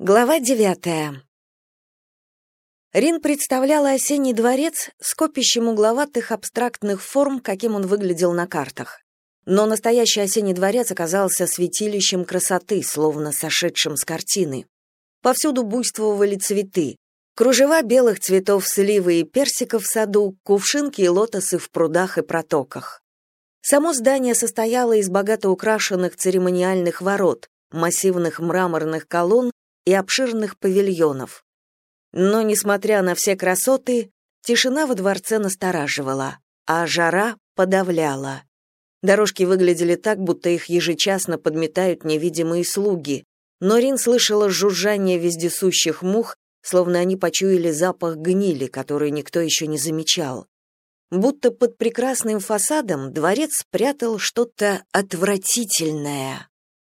Глава девятая. Рин представляла осенний дворец скопищем угловатых абстрактных форм, каким он выглядел на картах. Но настоящий осенний дворец оказался святилищем красоты, словно сошедшим с картины. Повсюду буйствовали цветы. Кружева белых цветов сливы и персиков в саду, кувшинки и лотосы в прудах и протоках. Само здание состояло из богато украшенных церемониальных ворот, массивных мраморных колонн и обширных павильонов. Но, несмотря на все красоты, тишина во дворце настораживала, а жара подавляла. Дорожки выглядели так, будто их ежечасно подметают невидимые слуги, но Рин слышала жужжание вездесущих мух, словно они почуяли запах гнили, который никто еще не замечал. Будто под прекрасным фасадом дворец спрятал что-то отвратительное,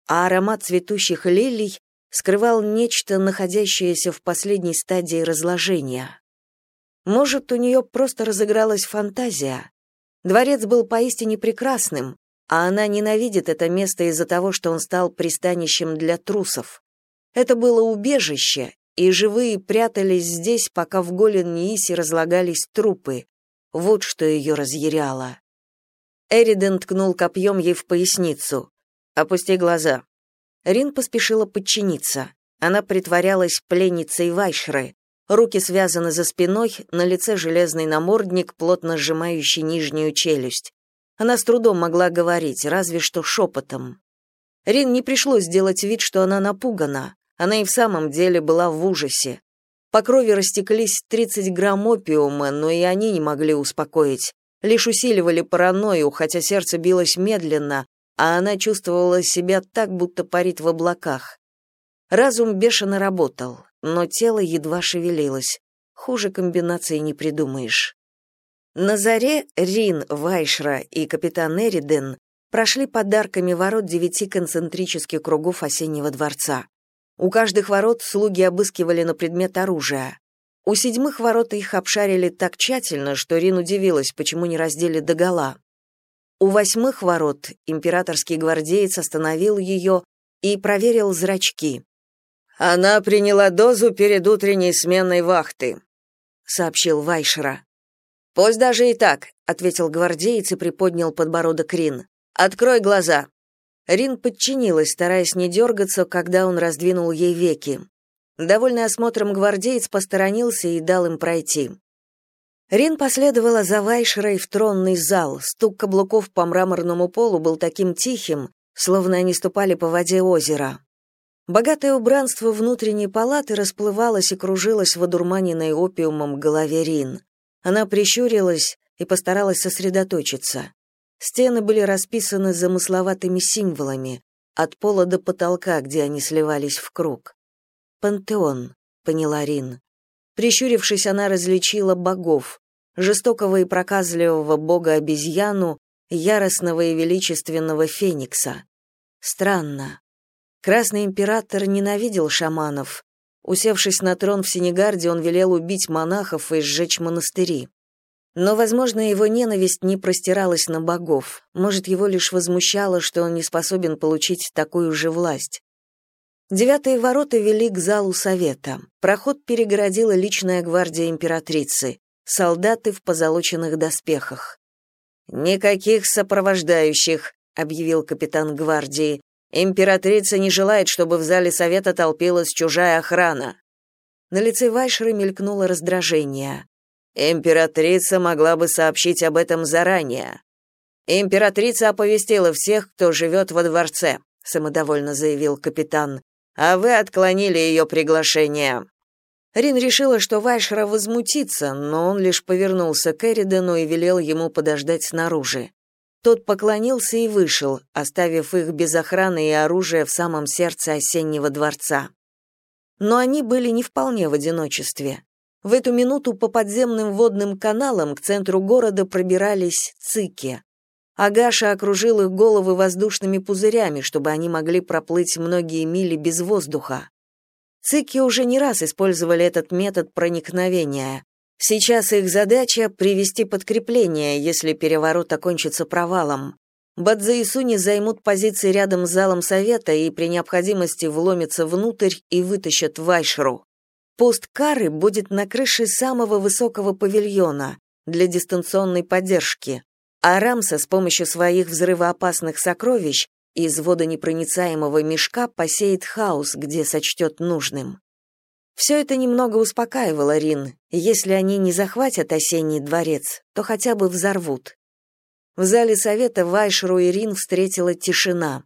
а аромат цветущих лилий скрывал нечто, находящееся в последней стадии разложения. Может, у нее просто разыгралась фантазия. Дворец был поистине прекрасным, а она ненавидит это место из-за того, что он стал пристанищем для трусов. Это было убежище, и живые прятались здесь, пока в Голен-Ниисе разлагались трупы. Вот что ее разъяряло. Эриден ткнул копьем ей в поясницу. «Опусти глаза». Рин поспешила подчиниться. Она притворялась пленницей Вайшры. Руки связаны за спиной, на лице железный намордник, плотно сжимающий нижнюю челюсть. Она с трудом могла говорить, разве что шепотом. Рин не пришлось делать вид, что она напугана. Она и в самом деле была в ужасе. По крови растеклись 30 грамм опиума, но и они не могли успокоить. Лишь усиливали паранойю, хотя сердце билось медленно, а она чувствовала себя так, будто парит в облаках. Разум бешено работал, но тело едва шевелилось. Хуже комбинации не придумаешь. На заре Рин, Вайшра и капитан Эриден прошли подарками ворот девяти концентрических кругов осеннего дворца. У каждых ворот слуги обыскивали на предмет оружия. У седьмых ворот их обшарили так тщательно, что Рин удивилась, почему не раздели догола. У восьмых ворот императорский гвардеец остановил ее и проверил зрачки. «Она приняла дозу перед утренней сменой вахты», — сообщил Вайшера. «Пусть даже и так», — ответил гвардеец и приподнял подбородок Рин. «Открой глаза». Рин подчинилась, стараясь не дергаться, когда он раздвинул ей веки. Довольный осмотром гвардеец посторонился и дал им пройти. Рин последовала за Вайшерой в тронный зал. Стук каблуков по мраморному полу был таким тихим, словно они ступали по воде озера. Богатое убранство внутренней палаты расплывалось и кружилось в одурманенной опиумом голове Рин. Она прищурилась и постаралась сосредоточиться. Стены были расписаны замысловатыми символами, от пола до потолка, где они сливались в круг. «Пантеон», — поняла Рин. Прищурившись, она различила богов, жестокого и проказливого бога-обезьяну, яростного и величественного феникса. Странно. Красный император ненавидел шаманов. Усевшись на трон в Сенегарде, он велел убить монахов и сжечь монастыри. Но, возможно, его ненависть не простиралась на богов. Может, его лишь возмущало, что он не способен получить такую же власть. Девятые ворота вели к залу совета. Проход перегородила личная гвардия императрицы солдаты в позолоченных доспехах. «Никаких сопровождающих», — объявил капитан гвардии. «Императрица не желает, чтобы в зале совета толпилась чужая охрана». На лице Вайшера мелькнуло раздражение. «Императрица могла бы сообщить об этом заранее». «Императрица оповестила всех, кто живет во дворце», — самодовольно заявил капитан. «А вы отклонили ее приглашение». Рин решила, что Вайшера возмутится, но он лишь повернулся к Эридену и велел ему подождать снаружи. Тот поклонился и вышел, оставив их без охраны и оружия в самом сердце осеннего дворца. Но они были не вполне в одиночестве. В эту минуту по подземным водным каналам к центру города пробирались цики. Агаша окружил их головы воздушными пузырями, чтобы они могли проплыть многие мили без воздуха. Цики уже не раз использовали этот метод проникновения. Сейчас их задача — привести подкрепление, если переворот окончится провалом. Бадзе и Суни займут позиции рядом с залом совета и при необходимости вломятся внутрь и вытащат Вайшру. Пост Кары будет на крыше самого высокого павильона для дистанционной поддержки, а Рамса с помощью своих взрывоопасных сокровищ из водонепроницаемого мешка посеет хаос, где сочтет нужным. Все это немного успокаивало Рин. Если они не захватят осенний дворец, то хотя бы взорвут. В зале совета Вайшру и Рин встретила тишина.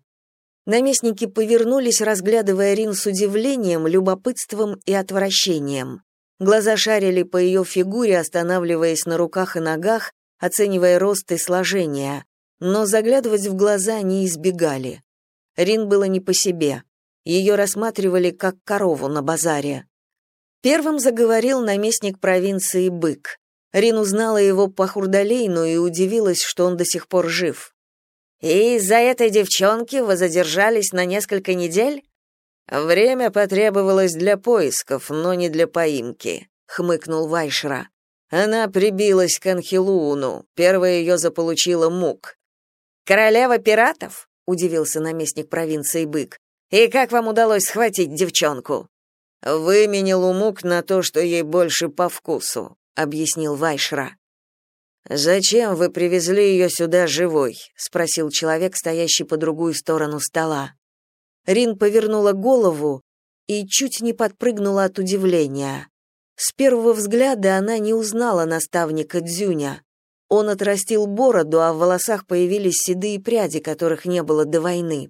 Наместники повернулись, разглядывая Рин с удивлением, любопытством и отвращением. Глаза шарили по ее фигуре, останавливаясь на руках и ногах, оценивая рост и сложение, но заглядывать в глаза не избегали. Рин было не по себе. Ее рассматривали как корову на базаре. Первым заговорил наместник провинции Бык. Рин узнала его по Хурдалейну и удивилась, что он до сих пор жив. «И из-за этой девчонки вы задержались на несколько недель?» «Время потребовалось для поисков, но не для поимки», — хмыкнул Вайшра. «Она прибилась к Анхилууну, первая ее заполучила Мук». «Королева пиратов?» — удивился наместник провинции Бык. «И как вам удалось схватить девчонку?» «Выменил у Мук на то, что ей больше по вкусу», объяснил Вайшра. Зачем вы привезли ее сюда живой? спросил человек, стоящий по другую сторону стола. Рин повернула голову и чуть не подпрыгнула от удивления. С первого взгляда она не узнала наставника Дзюня. Он отрастил бороду, а в волосах появились седые пряди, которых не было до войны.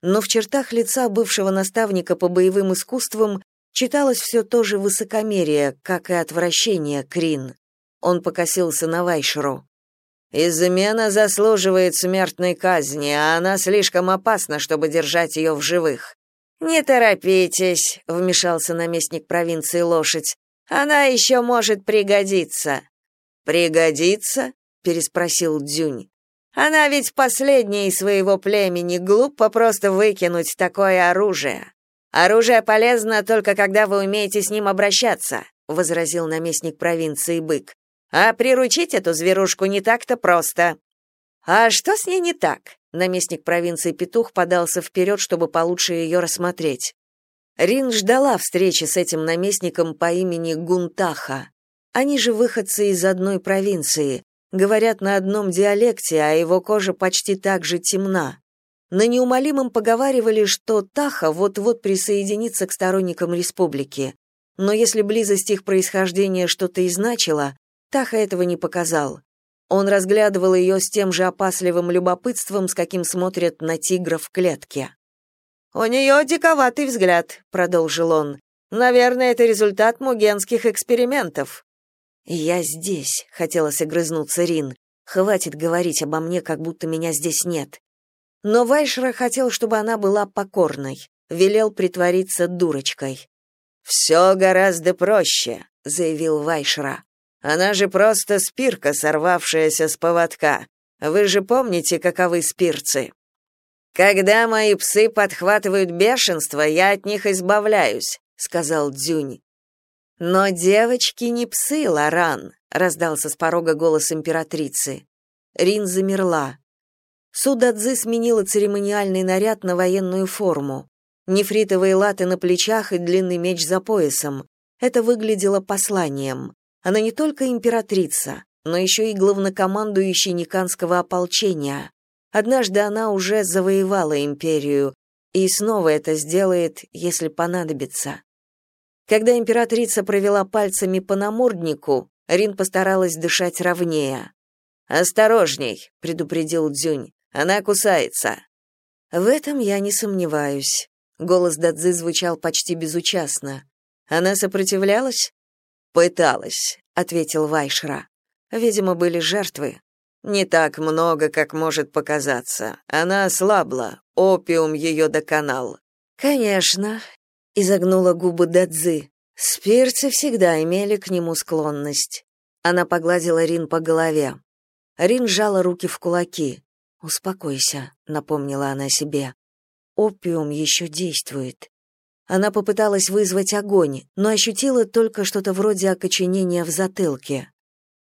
Но в чертах лица бывшего наставника по боевым искусствам читалось все то же высокомерие, как и отвращение Крин. Он покосился на Вайшру. «Измена заслуживает смертной казни, а она слишком опасна, чтобы держать ее в живых». «Не торопитесь», — вмешался наместник провинции Лошадь. «Она еще может пригодиться». «Пригодиться?» — переспросил Дзюнь. «Она ведь последняя из своего племени, глупо просто выкинуть такое оружие». Оружие полезно только когда вы умеете с ним обращаться, возразил наместник провинции Бык. А приручить эту зверушку не так-то просто. А что с ней не так? Наместник провинции Петух подался вперед, чтобы получше ее рассмотреть. Рин ждала встречи с этим наместником по имени Гунтаха. Они же выходцы из одной провинции, говорят на одном диалекте, а его кожа почти так же темна. На неумолимом поговаривали, что Таха вот-вот присоединится к сторонникам республики. Но если близость их происхождения что-то и значила, Таха этого не показал. Он разглядывал ее с тем же опасливым любопытством, с каким смотрят на тигра в клетке. «У нее диковатый взгляд», — продолжил он. «Наверное, это результат мугенских экспериментов». «Я здесь», — хотелось огрызнуться Рин. «Хватит говорить обо мне, как будто меня здесь нет. Но Вайшра хотел, чтобы она была покорной, велел притвориться дурочкой. «Все гораздо проще», — заявил Вайшра. «Она же просто спирка, сорвавшаяся с поводка. Вы же помните, каковы спирцы?» «Когда мои псы подхватывают бешенство, я от них избавляюсь», — сказал Дзюнь. «Но девочки не псы, Лоран», — раздался с порога голос императрицы. Рин замерла. Судадзы сменила церемониальный наряд на военную форму. Нефритовые латы на плечах и длинный меч за поясом. Это выглядело посланием. Она не только императрица, но еще и главнокомандующий Никанского ополчения. Однажды она уже завоевала империю, и снова это сделает, если понадобится. Когда императрица провела пальцами по наморднику, Рин постаралась дышать ровнее. «Осторожней», — предупредил Дзюнь. Она кусается. В этом я не сомневаюсь. Голос Дадзы звучал почти безучастно. Она сопротивлялась? Пыталась, ответил Вайшра. Видимо, были жертвы. Не так много, как может показаться. Она ослабла, опиум ее доконал. Конечно, изогнула губы Дадзы. Спирцы всегда имели к нему склонность. Она погладила Рин по голове. Рин сжала руки в кулаки. «Успокойся», — напомнила она себе. «Опиум еще действует». Она попыталась вызвать огонь, но ощутила только что-то вроде окоченения в затылке.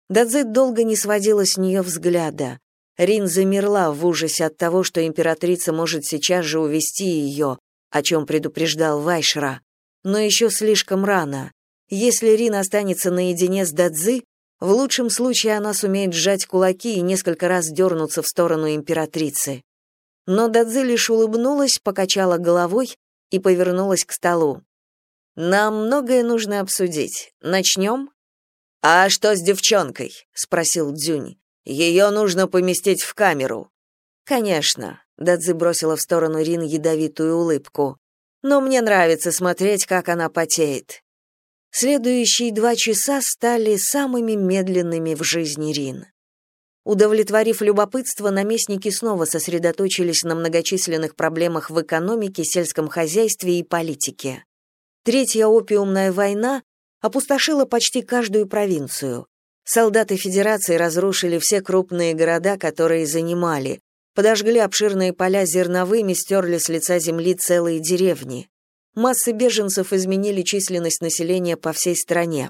Дадзе долго не сводила с нее взгляда. Рин замерла в ужасе от того, что императрица может сейчас же увести ее, о чем предупреждал Вайшра. Но еще слишком рано. Если Рин останется наедине с Дадзи, в лучшем случае она сумеет сжать кулаки и несколько раз дернуться в сторону императрицы. Но Дадзи лишь улыбнулась, покачала головой и повернулась к столу. «Нам многое нужно обсудить. Начнем?» «А что с девчонкой?» — спросил Дзюнь. «Ее нужно поместить в камеру». «Конечно», — Дадзи бросила в сторону Рин ядовитую улыбку. «Но мне нравится смотреть, как она потеет». Следующие два часа стали самыми медленными в жизни Рин. Удовлетворив любопытство, наместники снова сосредоточились на многочисленных проблемах в экономике, сельском хозяйстве и политике. Третья опиумная война опустошила почти каждую провинцию. Солдаты Федерации разрушили все крупные города, которые занимали, подожгли обширные поля зерновыми, стерли с лица земли целые деревни. Массы беженцев изменили численность населения по всей стране.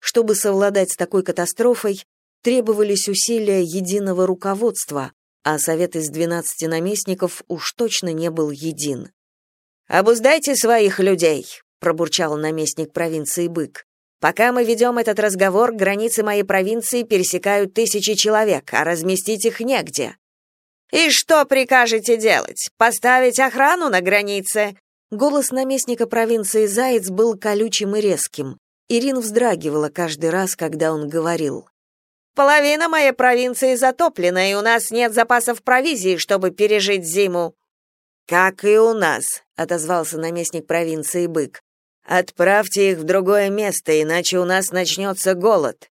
Чтобы совладать с такой катастрофой, требовались усилия единого руководства, а совет из 12 наместников уж точно не был един. «Обуздайте своих людей», — пробурчал наместник провинции Бык. «Пока мы ведем этот разговор, границы моей провинции пересекают тысячи человек, а разместить их негде». «И что прикажете делать? Поставить охрану на границе?» Голос наместника провинции Заяц был колючим и резким. Ирин вздрагивала каждый раз, когда он говорил. Половина моей провинции затоплена, и у нас нет запасов провизии, чтобы пережить зиму. Как и у нас, отозвался наместник провинции Бык. Отправьте их в другое место, иначе у нас начнется голод.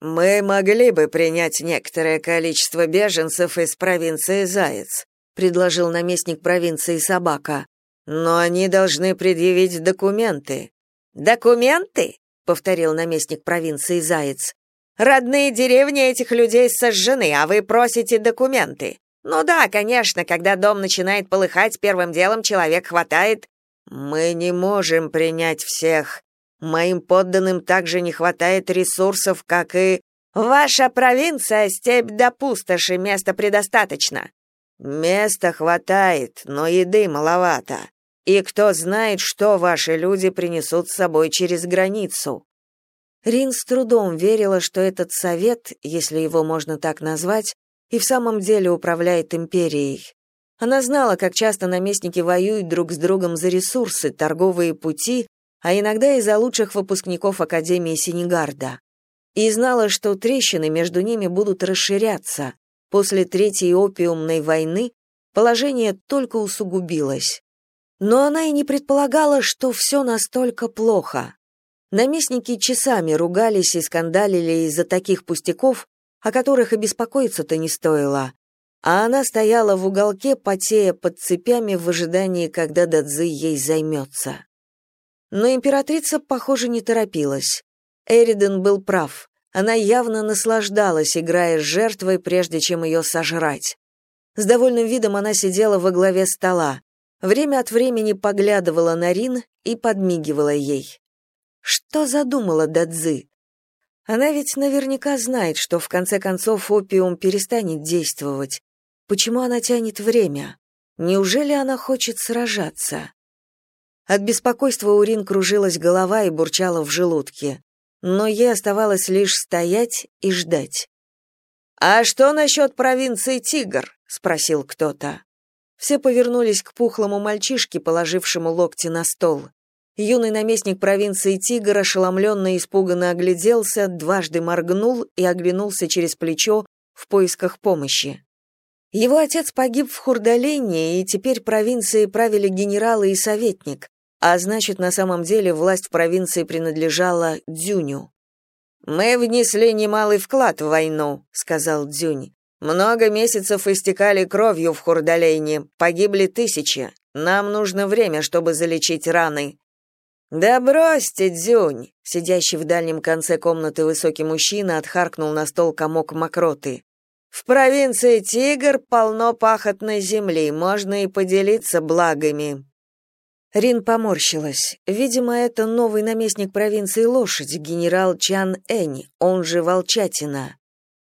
Мы могли бы принять некоторое количество беженцев из провинции Заяц, предложил наместник провинции Собака. Но они должны предъявить документы. Документы? повторил наместник провинции Заяц. Родные деревни этих людей сожжены, а вы просите документы. Ну да, конечно, когда дом начинает полыхать, первым делом человек хватает. Мы не можем принять всех. Моим подданным также не хватает ресурсов, как и ваша провинция, степь до пустоши, места предостаточно. Места хватает, но еды маловато. И кто знает, что ваши люди принесут с собой через границу. Рин с трудом верила, что этот совет, если его можно так назвать, и в самом деле управляет империей. Она знала, как часто наместники воюют друг с другом за ресурсы, торговые пути, а иногда и за лучших выпускников Академии Синегарда. И знала, что трещины между ними будут расширяться. После Третьей опиумной войны положение только усугубилось. Но она и не предполагала, что все настолько плохо. Наместники часами ругались и скандалили из-за таких пустяков, о которых и беспокоиться-то не стоило. А она стояла в уголке, потея под цепями в ожидании, когда Дадзи ей займется. Но императрица, похоже, не торопилась. Эриден был прав. Она явно наслаждалась, играя с жертвой, прежде чем ее сожрать. С довольным видом она сидела во главе стола. Время от времени поглядывала на Рин и подмигивала ей. Что задумала Дадзи? Она ведь наверняка знает, что в конце концов опиум перестанет действовать. Почему она тянет время? Неужели она хочет сражаться? От беспокойства у Рин кружилась голова и бурчала в желудке. Но ей оставалось лишь стоять и ждать. «А что насчет провинции Тигр?» — спросил кто-то. Все повернулись к пухлому мальчишке, положившему локти на стол. Юный наместник провинции Тигр ошеломленно и испуганно огляделся, дважды моргнул и оглянулся через плечо в поисках помощи. Его отец погиб в Хурдалене, и теперь провинцией правили генералы и советник, а значит, на самом деле власть в провинции принадлежала Дзюню. «Мы внесли немалый вклад в войну», — сказал Дзюнь. «Много месяцев истекали кровью в Хурдалене, погибли тысячи. Нам нужно время, чтобы залечить раны. «Да бросьте, Дзюнь!» Сидящий в дальнем конце комнаты высокий мужчина отхаркнул на стол комок мокроты. «В провинции Тигр полно пахотной земли, можно и поделиться благами». Рин поморщилась. Видимо, это новый наместник провинции Лошадь, генерал Чан Энь, он же Волчатина.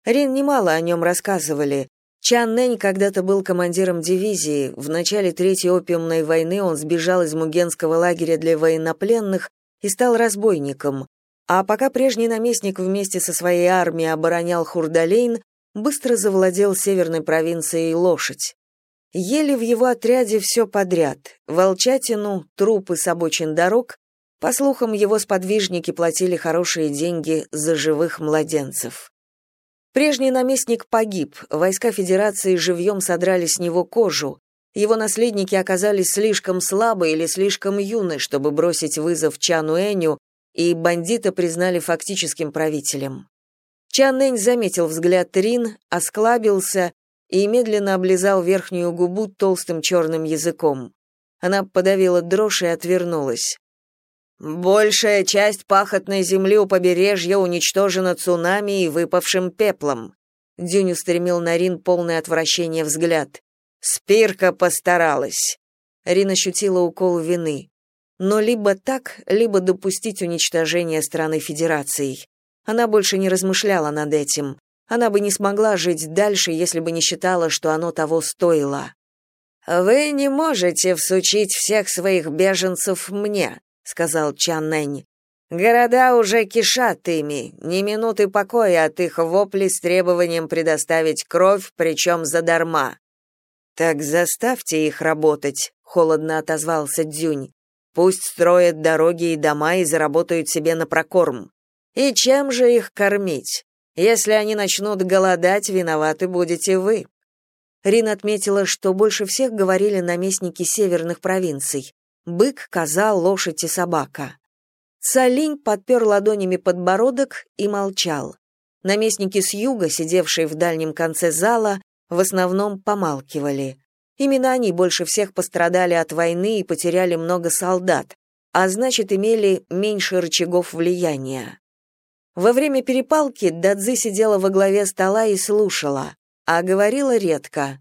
Рин немало о нем рассказывали. Чан Нэнь когда-то был командиром дивизии. В начале Третьей опиумной войны он сбежал из Мугенского лагеря для военнопленных и стал разбойником. А пока прежний наместник вместе со своей армией оборонял Хурдалейн, быстро завладел северной провинцией Лошадь. Ели в его отряде все подряд — волчатину, трупы с обочин дорог. По слухам, его сподвижники платили хорошие деньги за живых младенцев. Прежний наместник погиб, войска Федерации живьем содрали с него кожу. Его наследники оказались слишком слабы или слишком юны, чтобы бросить вызов Чану Эню, и бандита признали фактическим правителем. Чан Энь заметил взгляд Рин, осклабился и медленно облизал верхнюю губу толстым черным языком. Она подавила дрожь и отвернулась. Большая часть пахотной земли у побережья уничтожена цунами и выпавшим пеплом. Дюнь устремил на Рин полное отвращение взгляд. Спирка постаралась. Рин ощутила укол вины. Но либо так, либо допустить уничтожение страны Федерацией. Она больше не размышляла над этим. Она бы не смогла жить дальше, если бы не считала, что оно того стоило. «Вы не можете всучить всех своих беженцев мне», сказал Чан Нэнь. Города уже кишат ими, ни минуты покоя от их воплей с требованием предоставить кровь, причем задарма. Так заставьте их работать, холодно отозвался Дзюнь. Пусть строят дороги и дома и заработают себе на прокорм. И чем же их кормить? Если они начнут голодать, виноваты будете вы. Рин отметила, что больше всех говорили наместники северных провинций бык, коза, лошадь и собака. Цалинь подпер ладонями подбородок и молчал. Наместники с юга, сидевшие в дальнем конце зала, в основном помалкивали. Именно они больше всех пострадали от войны и потеряли много солдат, а значит, имели меньше рычагов влияния. Во время перепалки Дадзи сидела во главе стола и слушала, а говорила редко.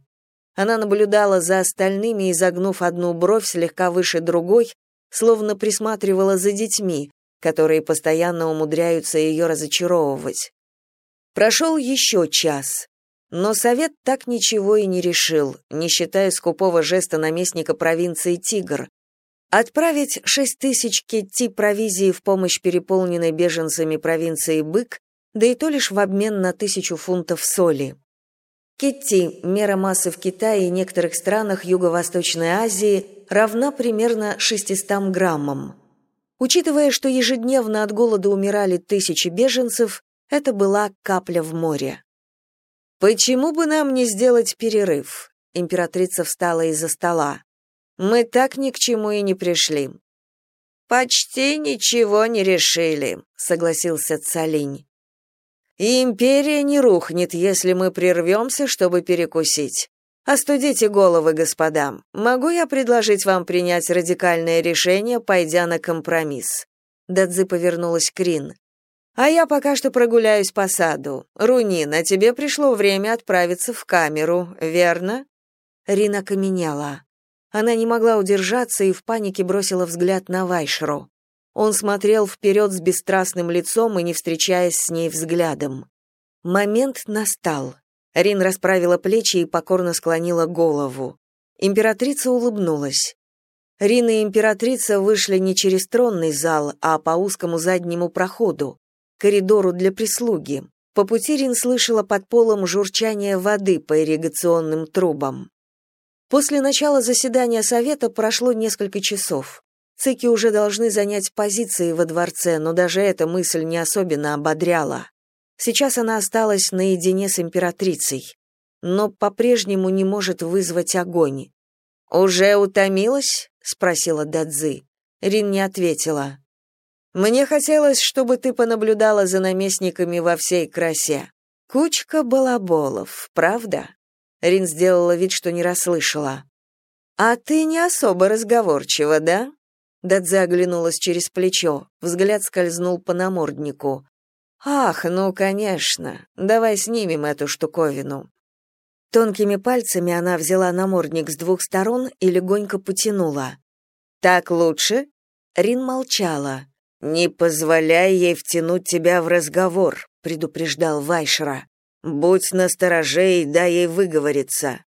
Она наблюдала за остальными, изогнув одну бровь слегка выше другой, словно присматривала за детьми, которые постоянно умудряются ее разочаровывать. Прошел еще час, но совет так ничего и не решил, не считая скупого жеста наместника провинции Тигр. Отправить шесть тысяч кетти провизии в помощь переполненной беженцами провинции Бык, да и то лишь в обмен на тысячу фунтов соли. Кетти, мера массы в Китае и некоторых странах Юго-Восточной Азии, равна примерно 600 граммам. Учитывая, что ежедневно от голода умирали тысячи беженцев, это была капля в море. «Почему бы нам не сделать перерыв?» Императрица встала из-за стола. «Мы так ни к чему и не пришли». «Почти ничего не решили», — согласился Цалинь. И империя не рухнет, если мы прервемся, чтобы перекусить. Остудите головы, господа. Могу я предложить вам принять радикальное решение, пойдя на компромисс? Дадзи повернулась к Рин. А я пока что прогуляюсь по саду. Рунин, а тебе пришло время отправиться в камеру, верно? Рина окаменела. Она не могла удержаться и в панике бросила взгляд на Вайшру. Он смотрел вперед с бесстрастным лицом и не встречаясь с ней взглядом. Момент настал. Рин расправила плечи и покорно склонила голову. Императрица улыбнулась. Рин и императрица вышли не через тронный зал, а по узкому заднему проходу, коридору для прислуги. По пути Рин слышала под полом журчание воды по ирригационным трубам. После начала заседания совета прошло несколько часов. Цики уже должны занять позиции во дворце, но даже эта мысль не особенно ободряла. Сейчас она осталась наедине с императрицей, но по-прежнему не может вызвать огонь. «Уже утомилась?» — спросила Дадзи. Рин не ответила. «Мне хотелось, чтобы ты понаблюдала за наместниками во всей красе. Кучка балаболов, правда?» Рин сделала вид, что не расслышала. «А ты не особо разговорчива, да?» Дадзе оглянулась через плечо, взгляд скользнул по наморднику. «Ах, ну, конечно, давай снимем эту штуковину». Тонкими пальцами она взяла намордник с двух сторон и легонько потянула. «Так лучше?» Рин молчала. «Не позволяй ей втянуть тебя в разговор», — предупреждал Вайшера. Будь настороже и дай ей выговориться.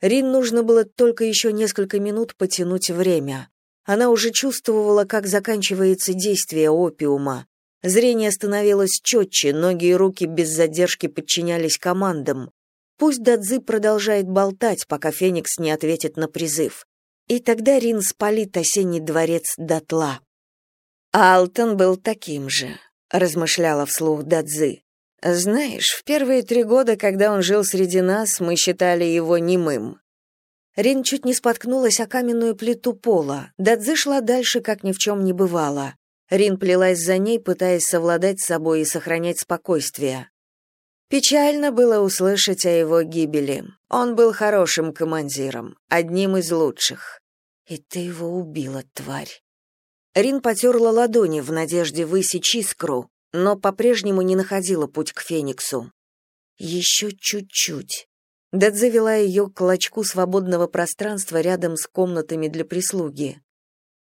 Рин нужно было только еще несколько минут потянуть время. Она уже чувствовала, как заканчивается действие опиума. Зрение становилось четче, ноги и руки без задержки подчинялись командам. Пусть Дадзи продолжает болтать, пока Феникс не ответит на призыв. И тогда Рин спалит осенний дворец дотла. Алтон был таким же, размышляла вслух Дадзи. Знаешь, в первые три года, когда он жил среди нас, мы считали его немым. Рин чуть не споткнулась о каменную плиту пола. Дадзи шла дальше, как ни в чем не бывало. Рин плелась за ней, пытаясь совладать с собой и сохранять спокойствие. Печально было услышать о его гибели. Он был хорошим командиром, одним из лучших. И ты его убила, тварь. Рин потерла ладони в надежде высечь искру, но по-прежнему не находила путь к Фениксу. Еще чуть-чуть. Дэд завела ее к клочку свободного пространства рядом с комнатами для прислуги.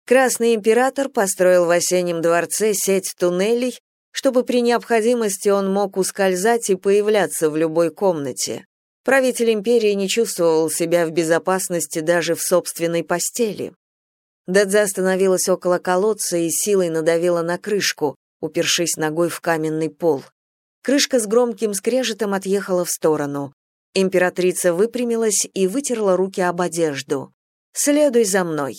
Красный император построил в осеннем дворце сеть туннелей, чтобы при необходимости он мог ускользать и появляться в любой комнате. Правитель империи не чувствовал себя в безопасности даже в собственной постели. Дадзе остановилась около колодца и силой надавила на крышку, упершись ногой в каменный пол. Крышка с громким скрежетом отъехала в сторону. Императрица выпрямилась и вытерла руки об одежду. «Следуй за мной».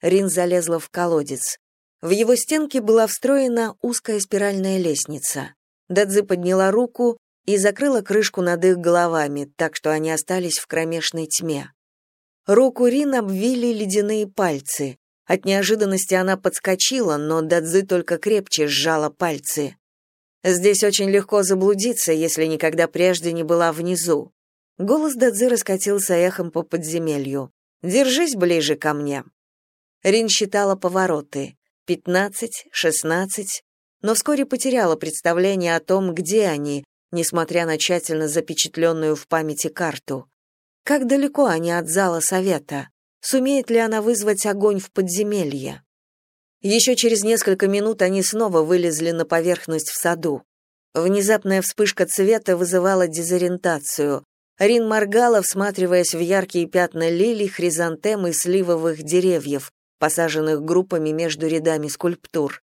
Рин залезла в колодец. В его стенке была встроена узкая спиральная лестница. Дадзи подняла руку и закрыла крышку над их головами, так что они остались в кромешной тьме. Руку Рин обвили ледяные пальцы. От неожиданности она подскочила, но Дадзи только крепче сжала пальцы. Здесь очень легко заблудиться, если никогда прежде не была внизу. Голос Дадзи раскатился эхом по подземелью. «Держись ближе ко мне». Рин считала повороты. Пятнадцать, шестнадцать, но вскоре потеряла представление о том, где они, несмотря на тщательно запечатленную в памяти карту. Как далеко они от зала совета? Сумеет ли она вызвать огонь в подземелье? Еще через несколько минут они снова вылезли на поверхность в саду. Внезапная вспышка цвета вызывала дезориентацию. Рин моргала, всматриваясь в яркие пятна лилий, хризантем и сливовых деревьев, посаженных группами между рядами скульптур.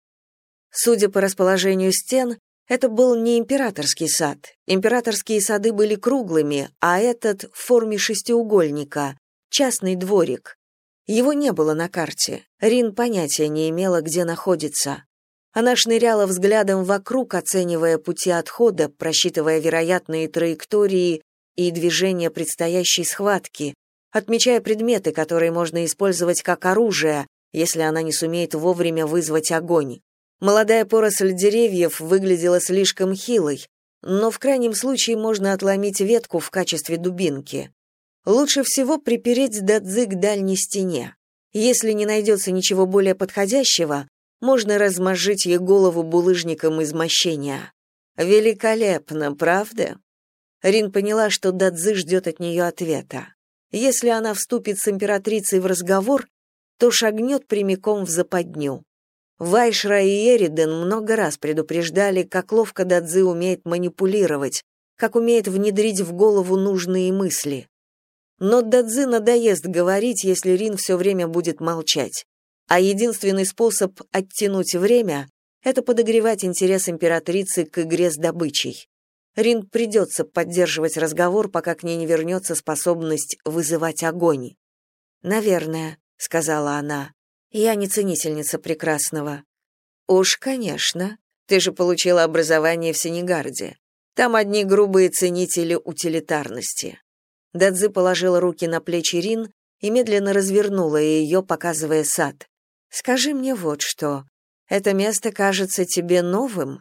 Судя по расположению стен, это был не императорский сад. Императорские сады были круглыми, а этот в форме шестиугольника, частный дворик. Его не было на карте. Рин понятия не имела, где находится. Она шныряла взглядом вокруг, оценивая пути отхода, просчитывая вероятные траектории и движения предстоящей схватки, отмечая предметы, которые можно использовать как оружие, если она не сумеет вовремя вызвать огонь. Молодая поросль деревьев выглядела слишком хилой, но в крайнем случае можно отломить ветку в качестве дубинки. Лучше всего припереть дадзи к дальней стене. Если не найдется ничего более подходящего, можно размозжить ей голову булыжником из мощения. Великолепно, правда? Рин поняла, что Дадзи ждет от нее ответа. Если она вступит с императрицей в разговор, то шагнет прямиком в западню. Вайшра и Эриден много раз предупреждали, как ловко Дадзи умеет манипулировать, как умеет внедрить в голову нужные мысли. Но Дадзи надоест говорить, если Рин все время будет молчать. А единственный способ оттянуть время — это подогревать интерес императрицы к игре с добычей. Рин придется поддерживать разговор, пока к ней не вернется способность вызывать огонь. «Наверное», — сказала она, — «я не ценительница прекрасного». «Уж, конечно. Ты же получила образование в Сенегарде. Там одни грубые ценители утилитарности». Дадзи положила руки на плечи Рин и медленно развернула ее, показывая сад. «Скажи мне вот что. Это место кажется тебе новым?»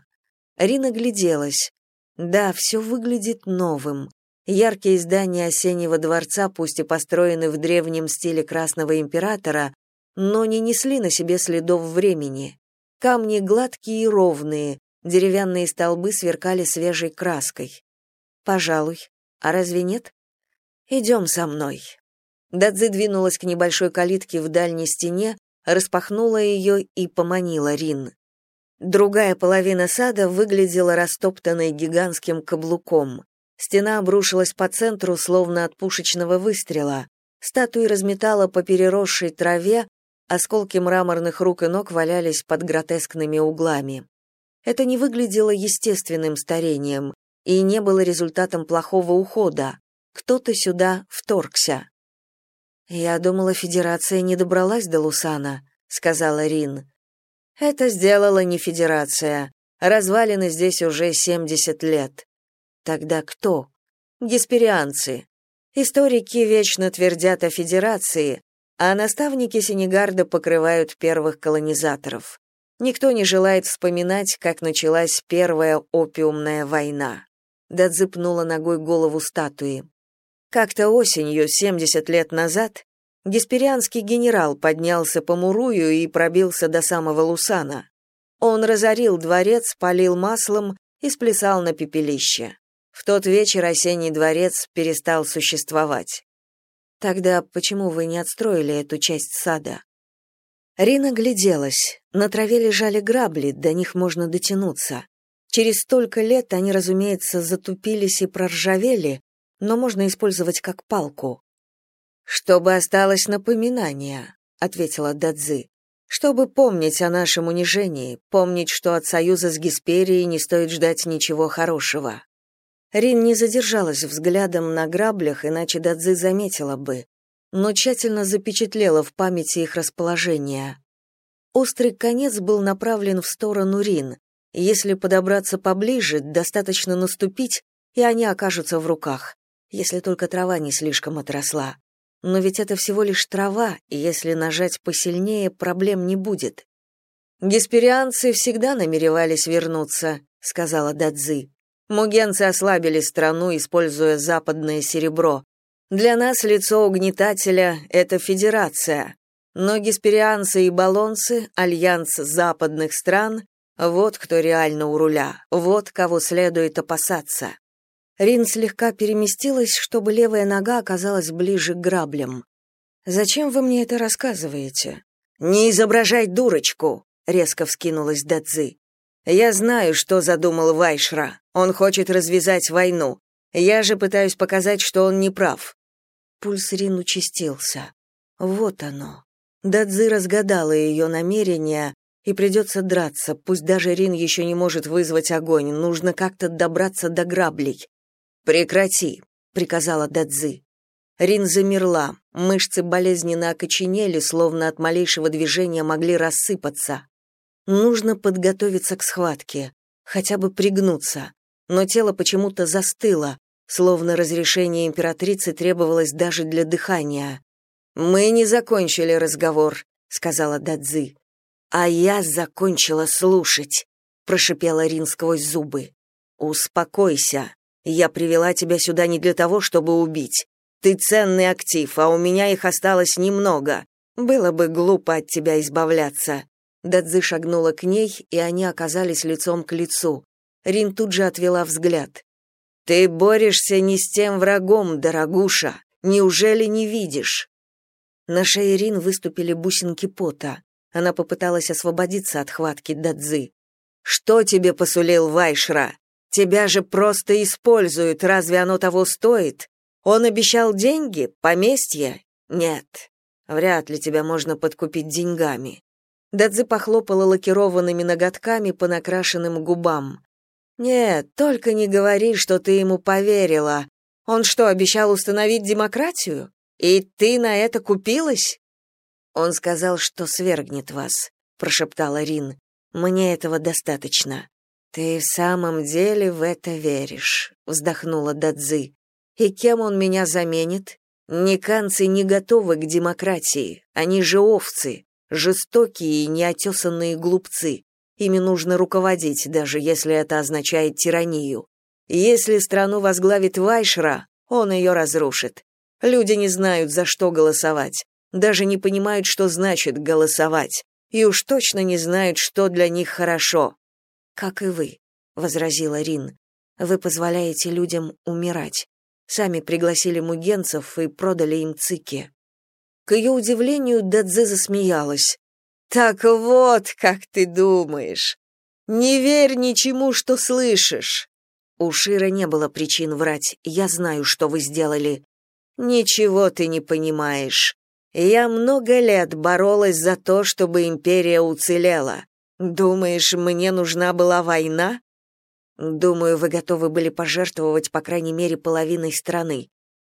Рина гляделась. Да, все выглядит новым. Яркие здания осеннего дворца, пусть и построены в древнем стиле Красного императора, но не несли на себе следов времени. Камни гладкие и ровные, деревянные столбы сверкали свежей краской. Пожалуй. А разве нет? Идем со мной. Дадзи двинулась к небольшой калитке в дальней стене, распахнула ее и поманила Рин. Другая половина сада выглядела растоптанной гигантским каблуком. Стена обрушилась по центру, словно от пушечного выстрела. Статуи разметала по переросшей траве, осколки мраморных рук и ног валялись под гротескными углами. Это не выглядело естественным старением и не было результатом плохого ухода. Кто-то сюда вторгся. «Я думала, Федерация не добралась до Лусана», — сказала Рин. «Это сделала не Федерация. Развалины здесь уже 70 лет». «Тогда кто?» «Гесперианцы. Историки вечно твердят о Федерации, а наставники Сенегарда покрывают первых колонизаторов. Никто не желает вспоминать, как началась первая опиумная война. Пнула ногой голову статуи. Как-то осенью, 70 лет назад, гесперианский генерал поднялся по Мурую и пробился до самого Лусана. Он разорил дворец, полил маслом и сплясал на пепелище. В тот вечер осенний дворец перестал существовать. Тогда почему вы не отстроили эту часть сада? Рина гляделась. На траве лежали грабли, до них можно дотянуться. Через столько лет они, разумеется, затупились и проржавели, но можно использовать как палку. Чтобы осталось напоминание, ответила Дадзи. Чтобы помнить о нашем унижении, помнить, что от союза с Гесперией не стоит ждать ничего хорошего. Рин не задержалась взглядом на граблях, иначе Дадзи заметила бы, но тщательно запечатлела в памяти их расположение. Острый конец был направлен в сторону Рин. Если подобраться поближе, достаточно наступить, и они окажутся в руках если только трава не слишком отросла. Но ведь это всего лишь трава, и если нажать посильнее, проблем не будет. Гесперианцы всегда намеревались вернуться, сказала Дадзи. Мугенцы ослабили страну, используя западное серебро. Для нас лицо угнетателя это федерация. Но гесперианцы и балонцы, альянс западных стран, вот кто реально у руля, вот кого следует опасаться. Рин слегка переместилась, чтобы левая нога оказалась ближе к граблям. «Зачем вы мне это рассказываете?» «Не изображай дурочку!» — резко вскинулась Дадзи. «Я знаю, что задумал Вайшра. Он хочет развязать войну. Я же пытаюсь показать, что он не прав». Пульс Рин участился. Вот оно. Дадзи разгадала ее намерения, и придется драться, пусть даже Рин еще не может вызвать огонь, нужно как-то добраться до граблей. «Прекрати», — приказала Дадзи. Рин замерла, мышцы болезненно окоченели, словно от малейшего движения могли рассыпаться. Нужно подготовиться к схватке, хотя бы пригнуться, но тело почему-то застыло, словно разрешение императрицы требовалось даже для дыхания. «Мы не закончили разговор», — сказала Дадзи. «А я закончила слушать», — прошипела Рин сквозь зубы. «Успокойся», я привела тебя сюда не для того, чтобы убить. Ты ценный актив, а у меня их осталось немного. Было бы глупо от тебя избавляться. Дадзи шагнула к ней, и они оказались лицом к лицу. Рин тут же отвела взгляд. Ты борешься не с тем врагом, дорогуша. Неужели не видишь? На шее Рин выступили бусинки пота. Она попыталась освободиться от хватки Дадзи. Что тебе посулил Вайшра? Тебя же просто используют, разве оно того стоит? Он обещал деньги, поместье? Нет. Вряд ли тебя можно подкупить деньгами. Дадзи похлопала лакированными ноготками по накрашенным губам. Нет, только не говори, что ты ему поверила. Он что, обещал установить демократию? И ты на это купилась? Он сказал, что свергнет вас, прошептала Рин. Мне этого достаточно. Ты в самом деле в это веришь, вздохнула Дадзи. И кем он меня заменит? Никанцы не готовы к демократии. Они же овцы, жестокие и неотесанные глупцы. Ими нужно руководить, даже если это означает тиранию. Если страну возглавит Вайшра, он ее разрушит. Люди не знают, за что голосовать, даже не понимают, что значит голосовать, и уж точно не знают, что для них хорошо как и вы, возразила Рин. Вы позволяете людям умирать. Сами пригласили мугенцев и продали им цики. К ее удивлению Дадзе засмеялась. Так вот, как ты думаешь. Не верь ничему, что слышишь. У Шира не было причин врать. Я знаю, что вы сделали. Ничего ты не понимаешь. Я много лет боролась за то, чтобы империя уцелела. Думаешь, мне нужна была война? Думаю, вы готовы были пожертвовать по крайней мере половиной страны.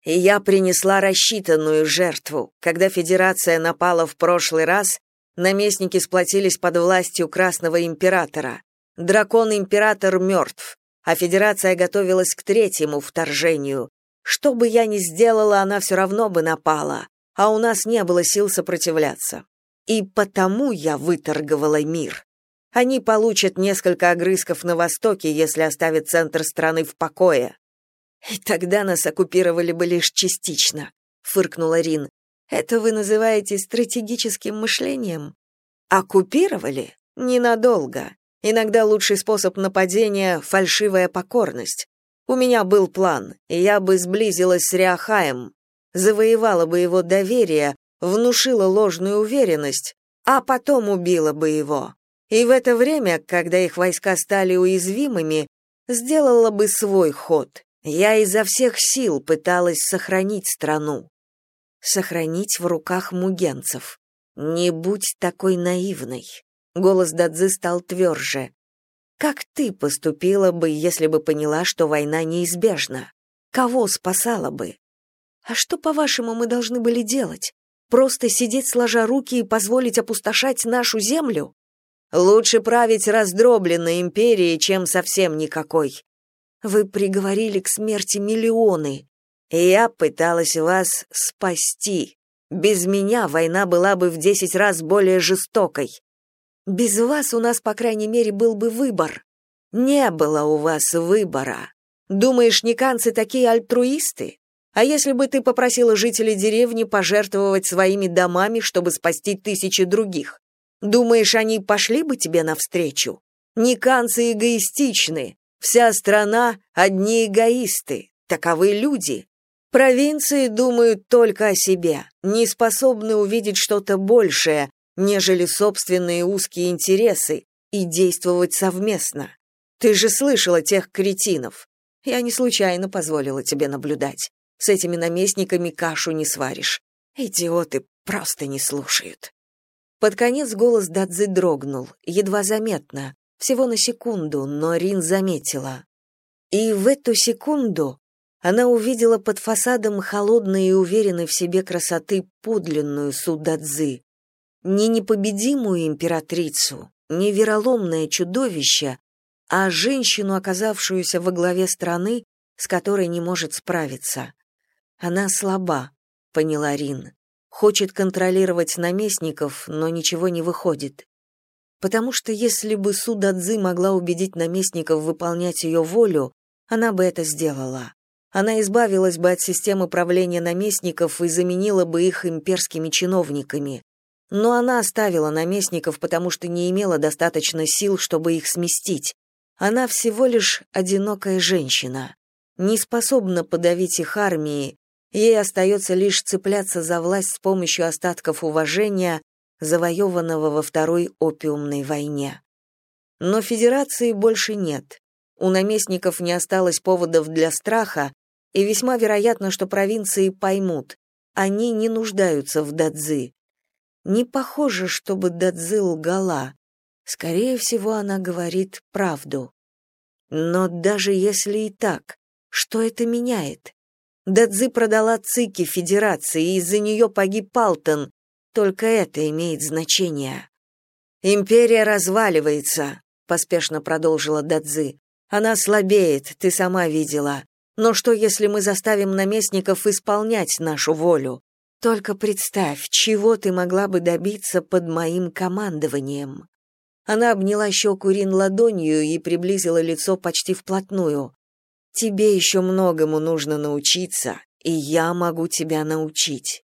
Я принесла рассчитанную жертву. Когда Федерация напала в прошлый раз, наместники сплотились под властью Красного императора. Дракон-император мертв, а Федерация готовилась к третьему вторжению. Что бы я ни сделала, она все равно бы напала, а у нас не было сил сопротивляться. И потому я выторговала мир. Они получат несколько огрызков на востоке, если оставят центр страны в покое. И тогда нас оккупировали бы лишь частично, фыркнула Рин. Это вы называете стратегическим мышлением? Оккупировали? Ненадолго. Иногда лучший способ нападения — фальшивая покорность. У меня был план, и я бы сблизилась с Риахаем, завоевала бы его доверие, внушила ложную уверенность, а потом убила бы его. И в это время, когда их войска стали уязвимыми, сделала бы свой ход. Я изо всех сил пыталась сохранить страну. Сохранить в руках мугенцев. Не будь такой наивной. Голос Дадзы стал тверже. Как ты поступила бы, если бы поняла, что война неизбежна? Кого спасала бы? А что, по-вашему, мы должны были делать? Просто сидеть сложа руки и позволить опустошать нашу землю? Лучше править раздробленной империей, чем совсем никакой. Вы приговорили к смерти миллионы. И я пыталась вас спасти. Без меня война была бы в десять раз более жестокой. Без вас у нас, по крайней мере, был бы выбор. Не было у вас выбора. Думаешь, никанцы такие альтруисты? А если бы ты попросила жителей деревни пожертвовать своими домами, чтобы спасти тысячи других? Думаешь, они пошли бы тебе навстречу? Никанцы эгоистичны. Вся страна — одни эгоисты. Таковы люди. Провинции думают только о себе, не способны увидеть что-то большее, нежели собственные узкие интересы, и действовать совместно. Ты же слышала тех кретинов. Я не случайно позволила тебе наблюдать. С этими наместниками кашу не сваришь. Идиоты просто не слушают. Под конец голос Дадзы дрогнул, едва заметно, всего на секунду, но Рин заметила. И в эту секунду она увидела под фасадом холодной и уверенной в себе красоты подлинную Судадзы. Не непобедимую императрицу, не вероломное чудовище, а женщину, оказавшуюся во главе страны, с которой не может справиться. Она слаба, поняла Рин хочет контролировать наместников, но ничего не выходит. Потому что если бы Судадзы могла убедить наместников выполнять ее волю, она бы это сделала. Она избавилась бы от системы правления наместников и заменила бы их имперскими чиновниками. Но она оставила наместников, потому что не имела достаточно сил, чтобы их сместить. Она всего лишь одинокая женщина, не способна подавить их армии, Ей остается лишь цепляться за власть с помощью остатков уважения, завоеванного во Второй опиумной войне. Но федерации больше нет. У наместников не осталось поводов для страха, и весьма вероятно, что провинции поймут, они не нуждаются в дадзы. Не похоже, чтобы дадзы лгала. Скорее всего, она говорит правду. Но даже если и так, что это меняет? Дадзи продала Цики Федерации, и из-за нее погиб Палтон. Только это имеет значение. «Империя разваливается», — поспешно продолжила Дадзи. «Она слабеет, ты сама видела. Но что, если мы заставим наместников исполнять нашу волю? Только представь, чего ты могла бы добиться под моим командованием». Она обняла щеку Рин ладонью и приблизила лицо почти вплотную. Тебе еще многому нужно научиться, и я могу тебя научить.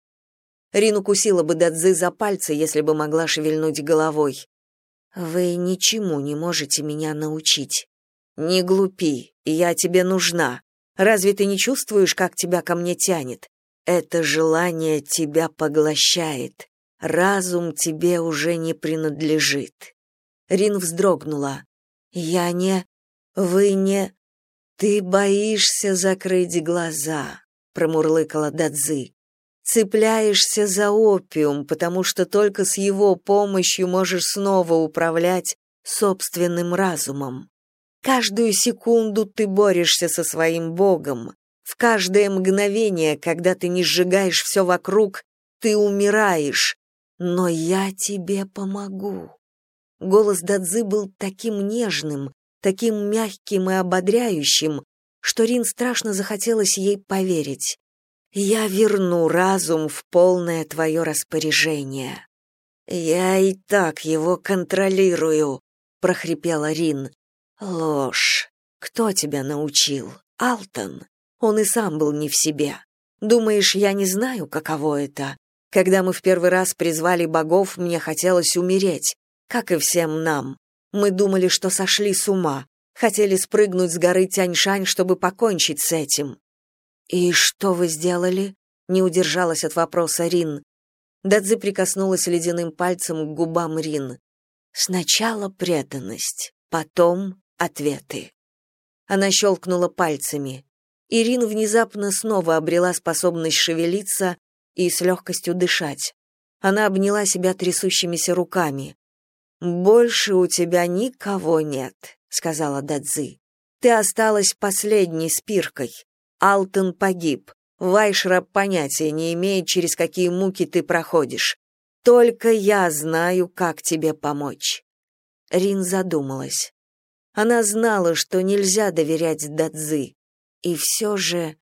Рин укусила бы Дадзы за пальцы, если бы могла шевельнуть головой. Вы ничему не можете меня научить. Не глупи, я тебе нужна. Разве ты не чувствуешь, как тебя ко мне тянет? Это желание тебя поглощает. Разум тебе уже не принадлежит. Рин вздрогнула. Я не... Вы не... Ты боишься закрыть глаза, промурлыкала Дадзи. Цепляешься за опиум, потому что только с его помощью можешь снова управлять собственным разумом. Каждую секунду ты борешься со своим богом. В каждое мгновение, когда ты не сжигаешь все вокруг, ты умираешь. Но я тебе помогу. Голос Дадзы был таким нежным, таким мягким и ободряющим, что Рин страшно захотелось ей поверить. «Я верну разум в полное твое распоряжение». «Я и так его контролирую», — прохрипела Рин. «Ложь. Кто тебя научил? Алтон. Он и сам был не в себе. Думаешь, я не знаю, каково это? Когда мы в первый раз призвали богов, мне хотелось умереть, как и всем нам. Мы думали, что сошли с ума, хотели спрыгнуть с горы Тяньшань, чтобы покончить с этим. И что вы сделали? Не удержалась от вопроса Рин. Дадзи прикоснулась ледяным пальцем к губам Рин. Сначала преданность, потом ответы. Она щелкнула пальцами. Ирин внезапно снова обрела способность шевелиться и с легкостью дышать. Она обняла себя трясущимися руками. «Больше у тебя никого нет», — сказала Дадзи. «Ты осталась последней спиркой. Алтон погиб. Вайшра понятия не имеет, через какие муки ты проходишь. Только я знаю, как тебе помочь». Рин задумалась. Она знала, что нельзя доверять Дадзи. И все же...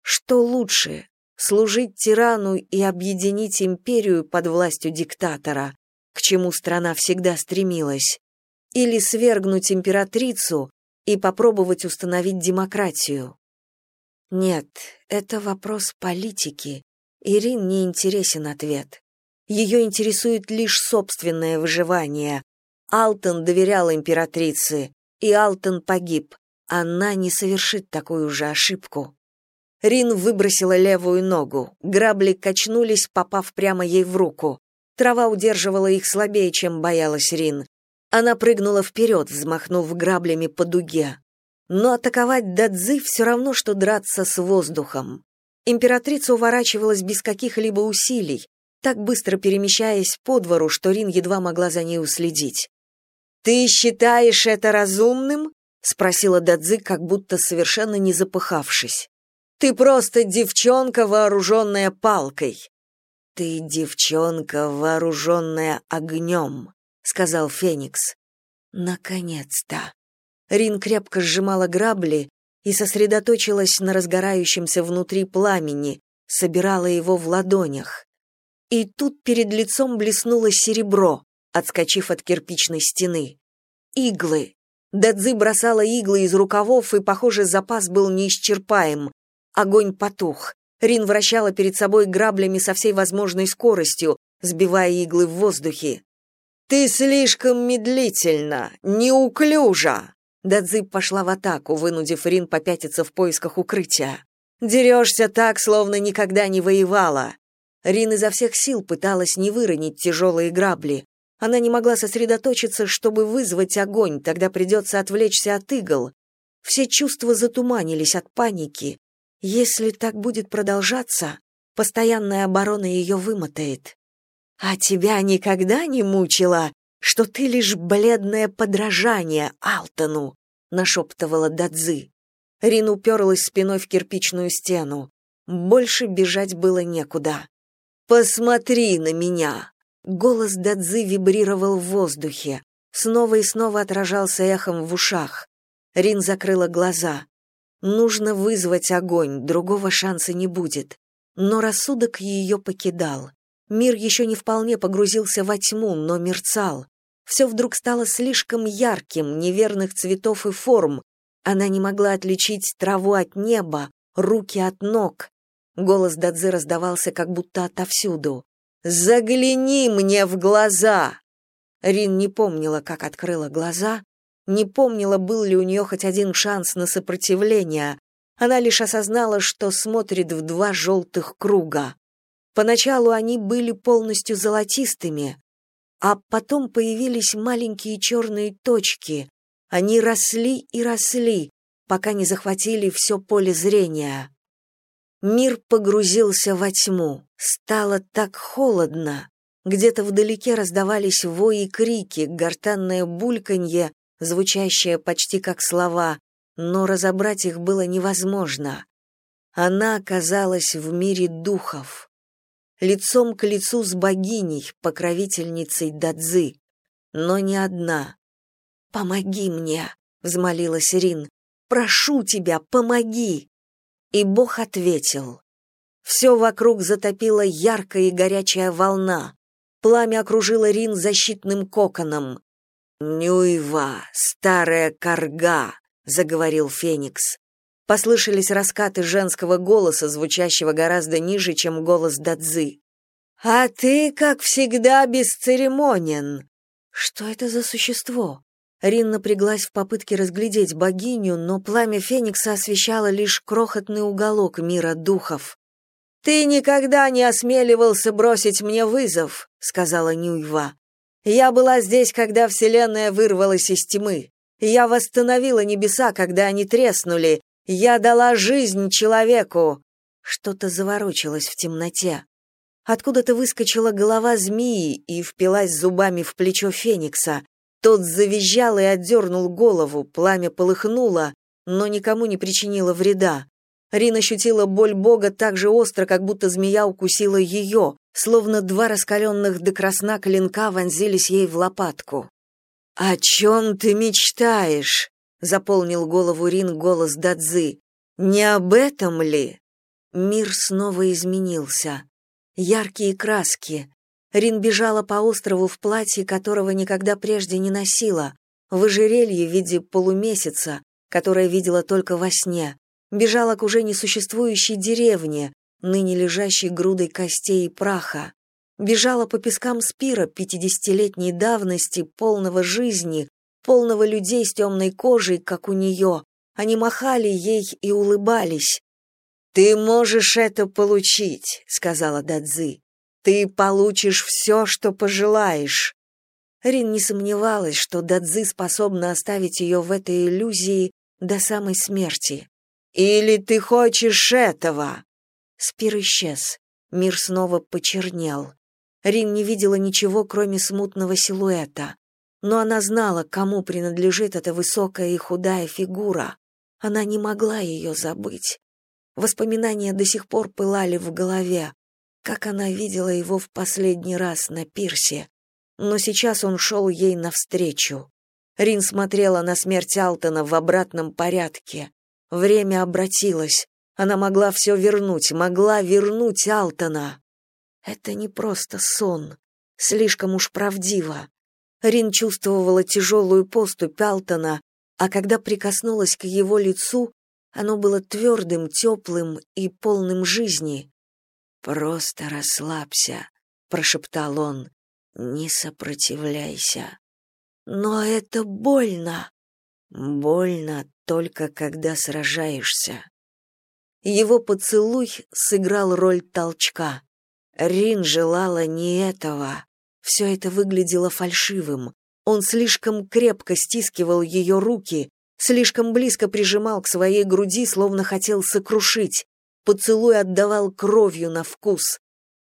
Что лучше, служить тирану и объединить империю под властью диктатора, к чему страна всегда стремилась, или свергнуть императрицу и попробовать установить демократию. Нет, это вопрос политики. Ирин не интересен ответ. Ее интересует лишь собственное выживание. Алтон доверял императрице, и Алтон погиб. Она не совершит такую же ошибку. Рин выбросила левую ногу. Грабли качнулись, попав прямо ей в руку. Трава удерживала их слабее, чем боялась Рин. Она прыгнула вперед, взмахнув граблями по дуге. Но атаковать Дадзи все равно, что драться с воздухом. Императрица уворачивалась без каких-либо усилий, так быстро перемещаясь по двору, что Рин едва могла за ней уследить. «Ты считаешь это разумным?» — спросила Дадзи, как будто совершенно не запыхавшись. «Ты просто девчонка, вооруженная палкой. «Ты девчонка, вооруженная огнем», — сказал Феникс. «Наконец-то!» Рин крепко сжимала грабли и сосредоточилась на разгорающемся внутри пламени, собирала его в ладонях. И тут перед лицом блеснуло серебро, отскочив от кирпичной стены. Иглы. Дадзи бросала иглы из рукавов, и, похоже, запас был неисчерпаем. Огонь потух. Рин вращала перед собой граблями со всей возможной скоростью, сбивая иглы в воздухе. «Ты слишком медлительно, неуклюжа!» Дадзи пошла в атаку, вынудив Рин попятиться в поисках укрытия. «Дерешься так, словно никогда не воевала!» Рин изо всех сил пыталась не выронить тяжелые грабли. Она не могла сосредоточиться, чтобы вызвать огонь, тогда придется отвлечься от игл. Все чувства затуманились от паники, если так будет продолжаться, постоянная оборона ее вымотает. А тебя никогда не мучило, что ты лишь бледное подражание Алтону, нашептывала Дадзи. Рин уперлась спиной в кирпичную стену. Больше бежать было некуда. «Посмотри на меня!» Голос Дадзи вибрировал в воздухе. Снова и снова отражался эхом в ушах. Рин закрыла глаза. Нужно вызвать огонь, другого шанса не будет. Но рассудок ее покидал. Мир еще не вполне погрузился во тьму, но мерцал. Все вдруг стало слишком ярким, неверных цветов и форм. Она не могла отличить траву от неба, руки от ног. Голос Дадзе раздавался как будто отовсюду. «Загляни мне в глаза!» Рин не помнила, как открыла глаза, не помнила, был ли у нее хоть один шанс на сопротивление. Она лишь осознала, что смотрит в два желтых круга. Поначалу они были полностью золотистыми, а потом появились маленькие черные точки. Они росли и росли, пока не захватили все поле зрения. Мир погрузился во тьму. Стало так холодно. Где-то вдалеке раздавались вои и крики, гортанное бульканье, звучащее почти как слова, но разобрать их было невозможно. Она оказалась в мире духов. Лицом к лицу с богиней, покровительницей Дадзы, но не одна. «Помоги мне!» — взмолилась Рин. «Прошу тебя, помоги!» И Бог ответил. Все вокруг затопила яркая и горячая волна. Пламя окружило Рин защитным коконом. «Нюйва, старая корга!» — заговорил Феникс. Послышались раскаты женского голоса, звучащего гораздо ниже, чем голос Дадзы. «А ты, как всегда, бесцеремонен!» «Что это за существо?» Рин напряглась в попытке разглядеть богиню, но пламя Феникса освещало лишь крохотный уголок мира духов. «Ты никогда не осмеливался бросить мне вызов», — сказала Нюйва. «Я была здесь, когда Вселенная вырвалась из тьмы. Я восстановила небеса, когда они треснули. Я дала жизнь человеку». Что-то заворочилось в темноте. Откуда-то выскочила голова змеи и впилась зубами в плечо Феникса. Тот завизжал и отдернул голову, пламя полыхнуло, но никому не причинило вреда. Рин ощутила боль Бога так же остро, как будто змея укусила ее, словно два раскаленных до красна клинка вонзились ей в лопатку. «О чем ты мечтаешь?» — заполнил голову Рин голос Дадзы. «Не об этом ли?» Мир снова изменился. Яркие краски, Рин бежала по острову в платье, которого никогда прежде не носила, в ожерелье в виде полумесяца, которое видела только во сне. Бежала к уже несуществующей деревне, ныне лежащей грудой костей и праха. Бежала по пескам Спира пятидесятилетней давности, полного жизни, полного людей с темной кожей, как у нее. Они махали ей и улыбались. «Ты можешь это получить», — сказала Дадзи. Ты получишь все, что пожелаешь. Рин не сомневалась, что Дадзи способна оставить ее в этой иллюзии до самой смерти. Или ты хочешь этого? Спир исчез. Мир снова почернел. Рин не видела ничего, кроме смутного силуэта. Но она знала, кому принадлежит эта высокая и худая фигура. Она не могла ее забыть. Воспоминания до сих пор пылали в голове как она видела его в последний раз на пирсе. Но сейчас он шел ей навстречу. Рин смотрела на смерть Алтона в обратном порядке. Время обратилось. Она могла все вернуть, могла вернуть Алтона. Это не просто сон, слишком уж правдиво. Рин чувствовала тяжелую поступь Алтона, а когда прикоснулась к его лицу, оно было твердым, теплым и полным жизни. Просто расслабься, прошептал он. Не сопротивляйся. Но это больно. Больно только когда сражаешься. Его поцелуй сыграл роль толчка. Рин желала не этого. Все это выглядело фальшивым. Он слишком крепко стискивал ее руки, слишком близко прижимал к своей груди, словно хотел сокрушить. Поцелуй отдавал кровью на вкус.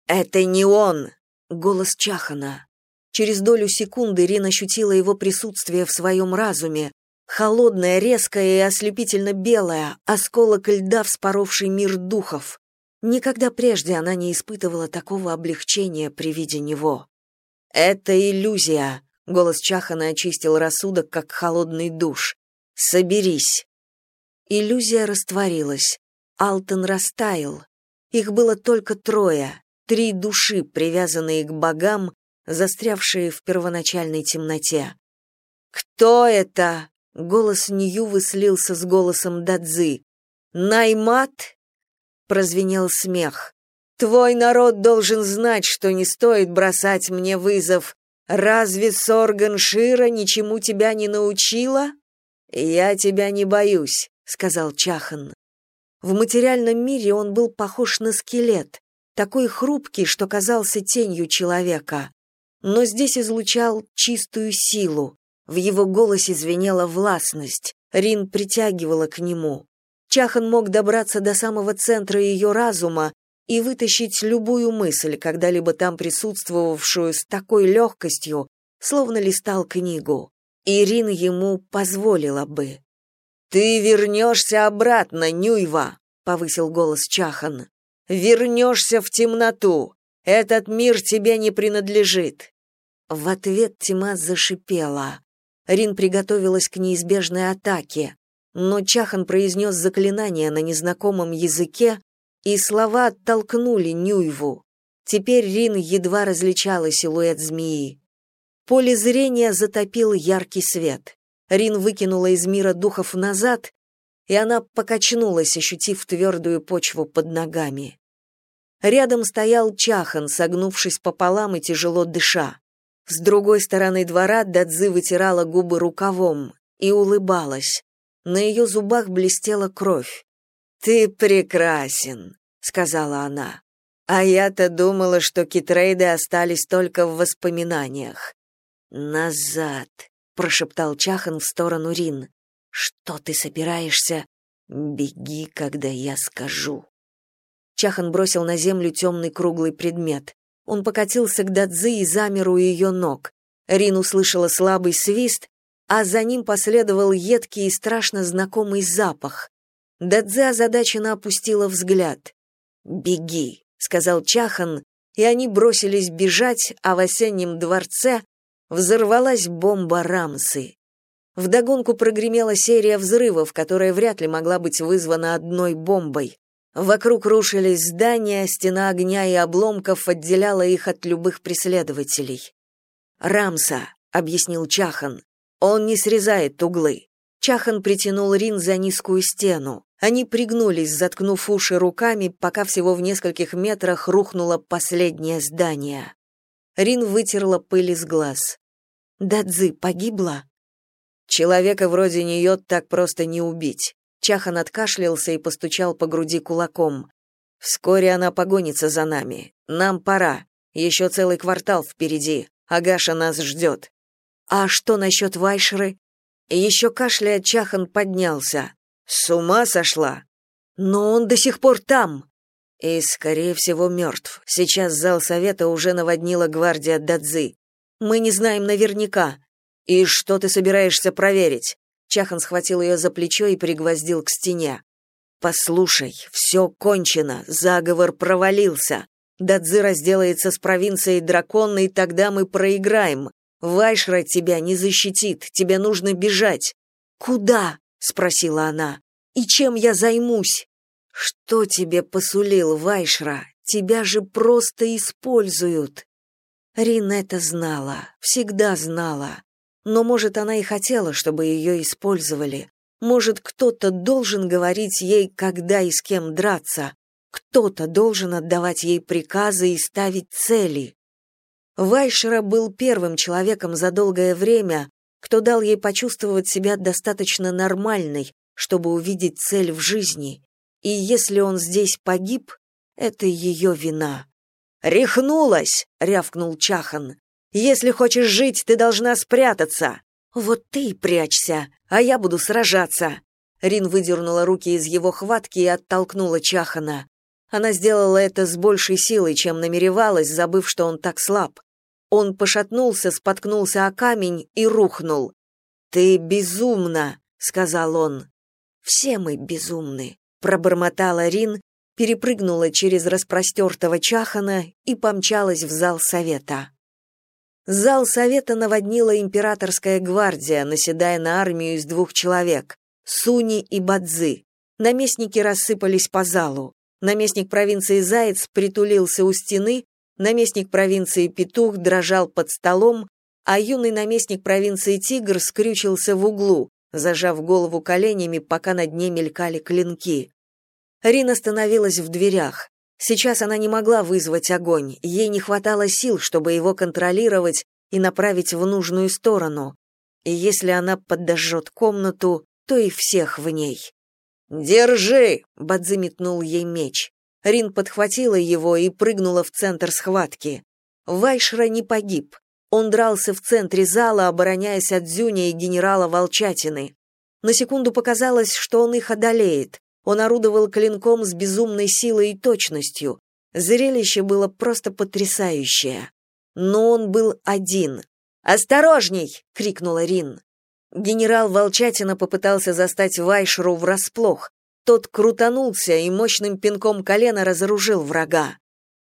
«Это не он!» — голос Чахана. Через долю секунды Рин ощутила его присутствие в своем разуме. Холодное, резкое и ослепительно белое, осколок льда, вспоровший мир духов. Никогда прежде она не испытывала такого облегчения при виде него. «Это иллюзия», — голос Чахана очистил рассудок, как холодный душ. «Соберись». Иллюзия растворилась. Алтон растаял. Их было только трое, три души, привязанные к богам, застрявшие в первоначальной темноте. «Кто это?» — голос Ньювы слился с голосом Дадзы. «Наймат?» — прозвенел смех. «Твой народ должен знать, что не стоит бросать мне вызов. Разве Сорган Шира ничему тебя не научила?» «Я тебя не боюсь», — сказал Чахан. В материальном мире он был похож на скелет, такой хрупкий, что казался тенью человека. Но здесь излучал чистую силу, в его голосе звенела властность. Рин притягивала к нему. Чахан мог добраться до самого центра ее разума и вытащить любую мысль, когда-либо там присутствовавшую с такой легкостью, словно листал книгу. Ирин ему позволила бы. «Ты вернешься обратно, Нюйва!» — повысил голос Чахан. «Вернешься в темноту! Этот мир тебе не принадлежит!» В ответ тьма зашипела. Рин приготовилась к неизбежной атаке, но Чахан произнес заклинание на незнакомом языке, и слова оттолкнули Нюйву. Теперь Рин едва различала силуэт змеи. Поле зрения затопил яркий свет. Рин выкинула из мира духов назад, и она покачнулась, ощутив твердую почву под ногами. Рядом стоял Чахан, согнувшись пополам и тяжело дыша. С другой стороны двора Дадзи вытирала губы рукавом и улыбалась. На ее зубах блестела кровь. «Ты прекрасен», — сказала она. «А я-то думала, что китрейды остались только в воспоминаниях. «Назад!» — прошептал Чахан в сторону Рин. «Что ты собираешься? Беги, когда я скажу». Чахан бросил на землю темный круглый предмет. Он покатился к Дадзи и замер у ее ног. Рин услышала слабый свист, а за ним последовал едкий и страшно знакомый запах. Дадзи озадаченно опустила взгляд. «Беги», — сказал Чахан, и они бросились бежать, а в осеннем дворце взорвалась бомба Рамсы. Вдогонку прогремела серия взрывов, которая вряд ли могла быть вызвана одной бомбой. Вокруг рушились здания, стена огня и обломков отделяла их от любых преследователей. «Рамса», — объяснил Чахан, — «он не срезает углы». Чахан притянул Рин за низкую стену. Они пригнулись, заткнув уши руками, пока всего в нескольких метрах рухнуло последнее здание. Рин вытерла пыль из глаз. «Дадзи погибла?» «Человека вроде нее так просто не убить». Чахан откашлялся и постучал по груди кулаком. «Вскоре она погонится за нами. Нам пора. Еще целый квартал впереди. Агаша нас ждет». «А что насчет Вайшеры?» Еще кашляя, Чахан поднялся. «С ума сошла?» «Но он до сих пор там!» И, скорее всего, мертв. Сейчас зал совета уже наводнила гвардия Дадзы. Мы не знаем наверняка. И что ты собираешься проверить? Чахан схватил ее за плечо и пригвоздил к стене. Послушай, все кончено, заговор провалился. Дадзы разделается с провинцией дракона, и тогда мы проиграем. Вайшра тебя не защитит, тебе нужно бежать. Куда? спросила она. И чем я займусь? Что тебе посулил Вайшра? Тебя же просто используют. Рин это знала, всегда знала. Но, может, она и хотела, чтобы ее использовали. Может, кто-то должен говорить ей, когда и с кем драться. Кто-то должен отдавать ей приказы и ставить цели. Вайшера был первым человеком за долгое время, кто дал ей почувствовать себя достаточно нормальной, чтобы увидеть цель в жизни и если он здесь погиб, это ее вина. «Рехнулась!» — рявкнул Чахан. «Если хочешь жить, ты должна спрятаться!» «Вот ты и прячься, а я буду сражаться!» Рин выдернула руки из его хватки и оттолкнула Чахана. Она сделала это с большей силой, чем намеревалась, забыв, что он так слаб. Он пошатнулся, споткнулся о камень и рухнул. «Ты безумна!» — сказал он. «Все мы безумны», пробормотала Рин, перепрыгнула через распростертого чахана и помчалась в зал совета. Зал совета наводнила императорская гвардия, наседая на армию из двух человек — Суни и Бадзы. Наместники рассыпались по залу. Наместник провинции Заяц притулился у стены, наместник провинции Петух дрожал под столом, а юный наместник провинции Тигр скрючился в углу, зажав голову коленями, пока над ней мелькали клинки. Рин остановилась в дверях. Сейчас она не могла вызвать огонь, ей не хватало сил, чтобы его контролировать и направить в нужную сторону. И если она подожжет комнату, то и всех в ней. «Держи!» — Бадзи метнул ей меч. Рин подхватила его и прыгнула в центр схватки. Вайшра не погиб. Он дрался в центре зала, обороняясь от Зюня и генерала Волчатины. На секунду показалось, что он их одолеет. Он орудовал клинком с безумной силой и точностью. Зрелище было просто потрясающее. Но он был один. «Осторожней!» — крикнула Рин. Генерал Волчатина попытался застать Вайшру врасплох. Тот крутанулся и мощным пинком колена разоружил врага.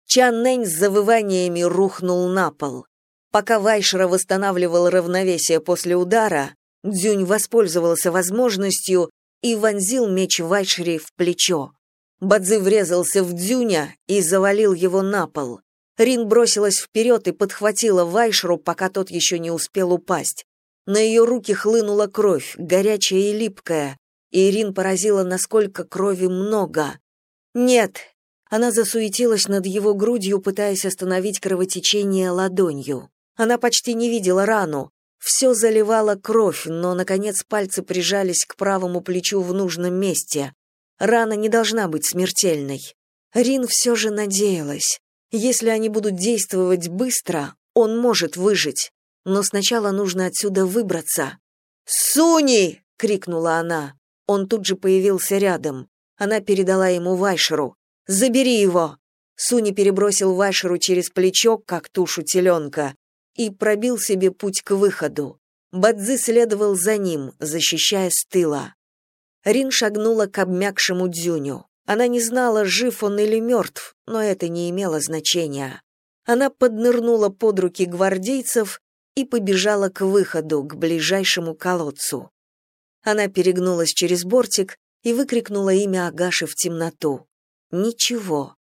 Чан Нэнь с завываниями рухнул на пол. Пока Вайшра восстанавливал равновесие после удара, Дзюнь воспользовался возможностью и вонзил меч Вайшри в плечо. Бадзи врезался в Дзюня и завалил его на пол. Рин бросилась вперед и подхватила Вайшру, пока тот еще не успел упасть. На ее руки хлынула кровь, горячая и липкая, и Рин поразила, насколько крови много. «Нет!» Она засуетилась над его грудью, пытаясь остановить кровотечение ладонью. Она почти не видела рану. Все заливало кровь, но, наконец, пальцы прижались к правому плечу в нужном месте. Рана не должна быть смертельной. Рин все же надеялась. Если они будут действовать быстро, он может выжить. Но сначала нужно отсюда выбраться. «Суни!» — крикнула она. Он тут же появился рядом. Она передала ему Вайшеру. «Забери его!» Суни перебросил Вайшеру через плечо, как тушу теленка, и пробил себе путь к выходу. Бадзи следовал за ним, защищая с тыла. Рин шагнула к обмякшему Дзюню. Она не знала, жив он или мертв, но это не имело значения. Она поднырнула под руки гвардейцев и побежала к выходу, к ближайшему колодцу. Она перегнулась через бортик и выкрикнула имя Агаши в темноту. Ничего.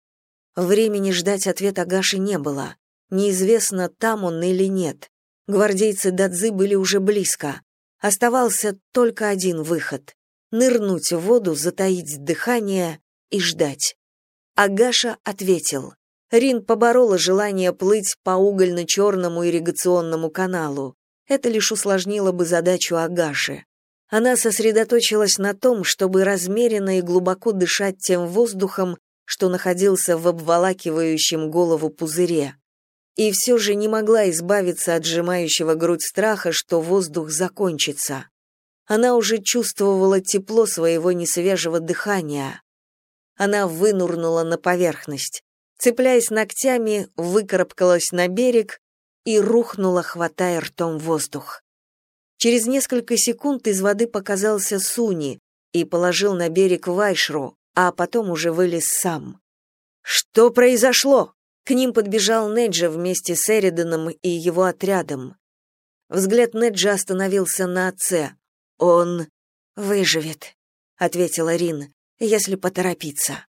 Времени ждать ответ Агаши не было. Неизвестно, там он или нет. Гвардейцы Дадзы были уже близко. Оставался только один выход нырнуть в воду, затаить дыхание и ждать. Агаша ответил. Рин поборола желание плыть по угольно-черному ирригационному каналу. Это лишь усложнило бы задачу Агаши. Она сосредоточилась на том, чтобы размеренно и глубоко дышать тем воздухом, что находился в обволакивающем голову пузыре. И все же не могла избавиться от сжимающего грудь страха, что воздух закончится. Она уже чувствовала тепло своего несвежего дыхания. Она вынурнула на поверхность, цепляясь ногтями, выкарабкалась на берег и рухнула, хватая ртом воздух. Через несколько секунд из воды показался Суни и положил на берег Вайшру, а потом уже вылез сам. «Что произошло?» К ним подбежал Неджа вместе с Эриданом и его отрядом. Взгляд Неджа остановился на отце. «Он выживет», — ответила Рин, — «если поторопиться».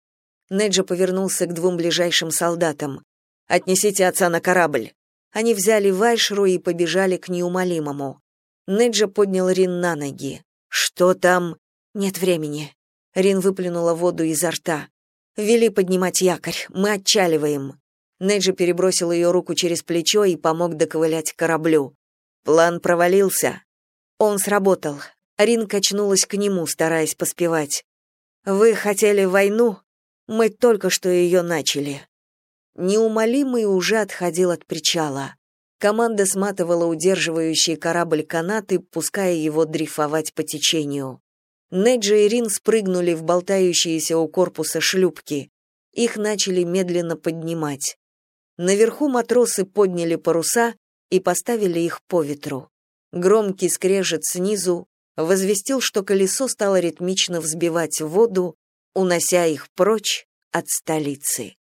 Неджа повернулся к двум ближайшим солдатам. «Отнесите отца на корабль». Они взяли Вайшру и побежали к неумолимому. Неджа поднял Рин на ноги. «Что там?» «Нет времени». Рин выплюнула воду изо рта. «Вели поднимать якорь. Мы отчаливаем». Неджа перебросил ее руку через плечо и помог доковылять к кораблю. План провалился. Он сработал. Рин качнулась к нему, стараясь поспевать. «Вы хотели войну? Мы только что ее начали». Неумолимый уже отходил от причала. Команда сматывала удерживающие корабль канаты, пуская его дрейфовать по течению. Неджи и Рин спрыгнули в болтающиеся у корпуса шлюпки. Их начали медленно поднимать. Наверху матросы подняли паруса и поставили их по ветру. Громкий скрежет снизу возвестил, что колесо стало ритмично взбивать воду, унося их прочь от столицы.